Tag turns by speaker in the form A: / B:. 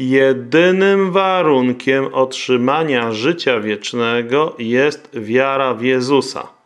A: Jedynym warunkiem otrzymania życia wiecznego jest wiara w Jezusa.